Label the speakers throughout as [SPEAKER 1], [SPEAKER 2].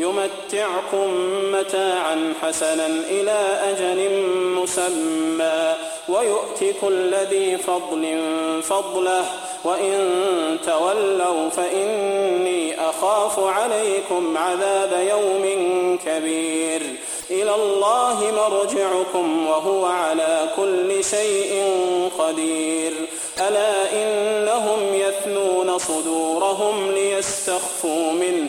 [SPEAKER 1] يمتعكم متاعا حسنا إلى أجل مسمى ويؤتك كل ذي فضل فضله وإن تولوا فإني أخاف عليكم عذاب يوم كبير. إلى الله مرجعكم وهو على كل شيء قدير. ألا إنهم يثنون صدورهم ليستخفوا منه؟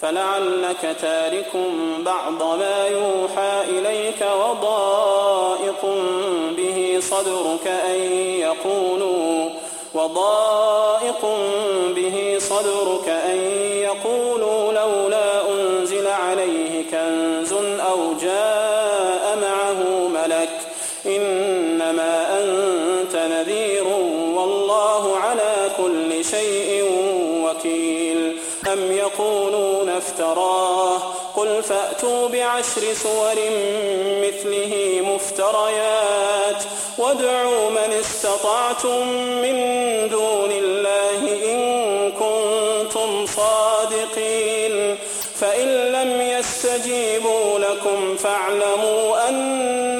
[SPEAKER 1] فلعلك تارك بعض ما يوحى إليك وضائق به صدرك أن يقولوا وضائق به صدرك أن يقولوا يقولون افتراه. قل فأتوا بعشر سور مثله مفتريات وادعوا من استطعتم من دون الله إن كنتم صادقين. فإن لم يستجيبوا لكم فاعلموا أنما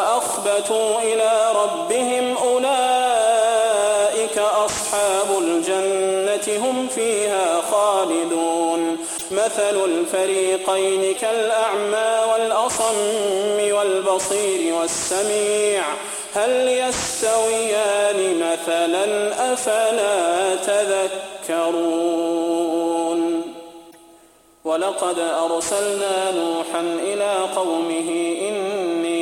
[SPEAKER 1] وأخبتوا إلى ربهم أولئك أصحاب الجنة هم فيها خالدون. مثل الفريقين كالأعمى والأصم والبصير والسميع. هل يستويان مثلا أفلا تذكرون؟ ولقد أرسلنا نوحا إلى قومه إني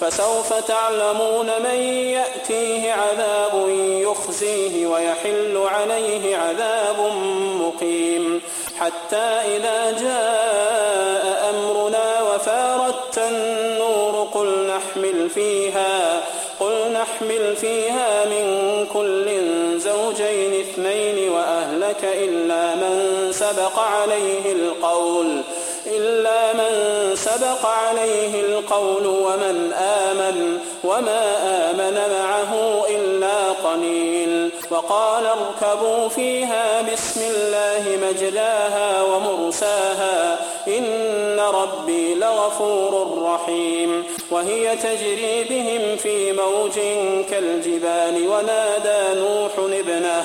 [SPEAKER 1] فسوف تعلمون من يأتيه عذاب يخزيه ويحل عليه عذاب مقيم. حتى إذا جاء أمرنا وفارت النور قل نحمل فيها قل نحمل فيها من كل زوجين اثنين وأهلك إلا من سبق عليه القول. إلا من سبق عليه القول ومن آمن وما آمن معه إلا قليل وقال اركبوا فيها بسم الله مجلاها ومرساها إن ربي لغفور رحيم وهي تجري بهم في موج كالجبال ونادى نوح ابنه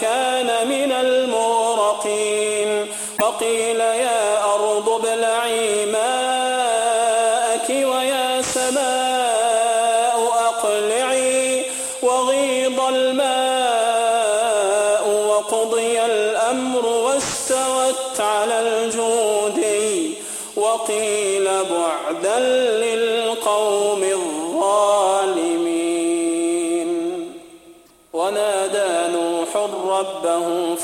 [SPEAKER 1] فكان من المغرقين. وقيل يا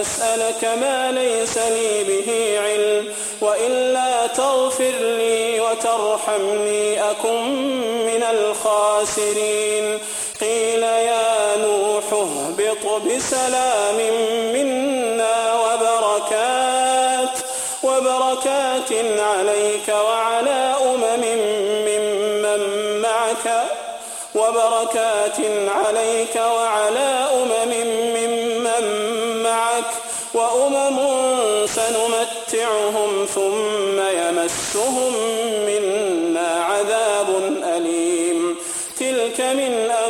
[SPEAKER 1] أسألك ما ليس لي به علم وإلا تغفر لي وترحمني أكن من الخاسرين. قيل يا نوح اهبط بسلام منا وبركات وبركات عليك وعلى أمم ممن معك وبركات عليك وعلى أمم ممن وأمم سنمتعهم ثم يمسهم منا عذاب أليم. تلك من أنباء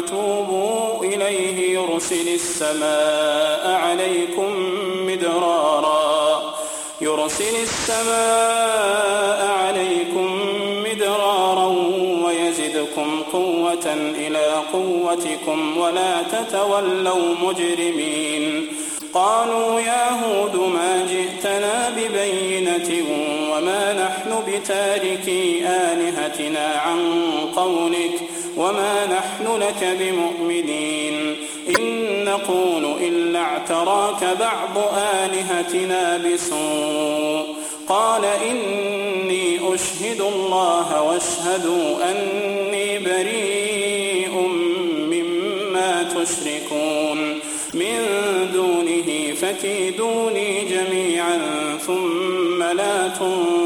[SPEAKER 1] توبوا إليه يرسل السماء عليكم مدرارا. يرسل السماء عليكم مدرارا ويزدكم قوة إلى قوتكم ولا تتولوا مجرمين. قالوا يا هود ما جئتنا ببينة وما نحن بتاركي آلهتنا عن قولك وما نحن لك بمؤمنين إن نقول إلا اعتراك بعض آلهتنا بسوء قال إني أشهد الله واشهدوا أني بريء مما تشركون من دونه فكيدوني جميعا ثم لا تنظرون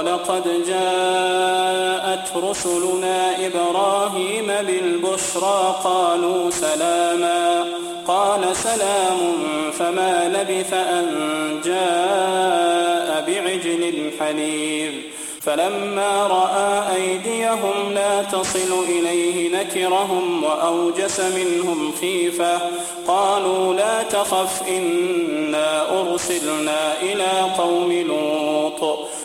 [SPEAKER 1] ولقد جاءت رسلنا إبراهيم بالبشرى قالوا سلاما قال سلام فما لبث أن جاء بعجل حنيذ. فلما رأى أيديهم لا تصل إليه نكرهم وأوجس منهم خيفة قالوا لا تخف إنا أرسلنا إلى قوم لوط.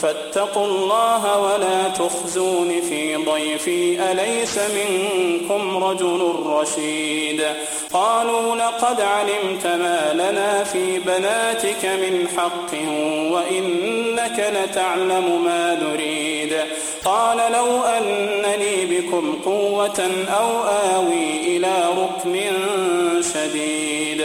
[SPEAKER 1] فاتقوا الله ولا تخزون في ضيفي أليس منكم رجل رشيد؟ قالوا لقد علمت ما لنا في بناتك من حق وإنك لتعلم ما نريد. قال لو أن لي بكم قوة أو آوي إلى ركن شديد.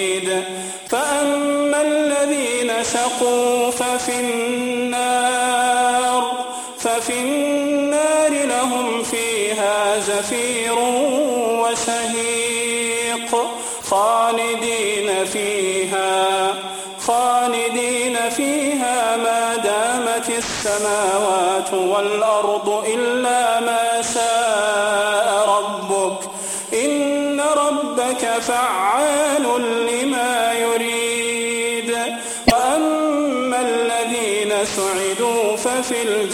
[SPEAKER 1] شقوا ففي النار ففي النار لهم فيها زفير وشهيق خالدين فيها خالدين فيها ما دامت السماوات والأرض إلا ما شاء ربك إن ربك فعال لما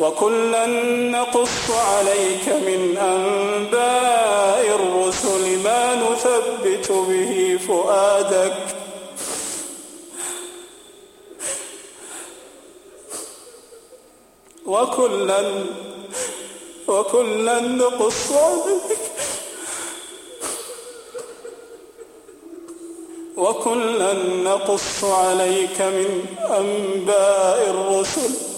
[SPEAKER 1] وكلا نقص عليك من أنباء الرسل ما نثبت به فؤادك. وكلا وكلا نقص عليك. وكلا نقص عليك من أنباء الرسل.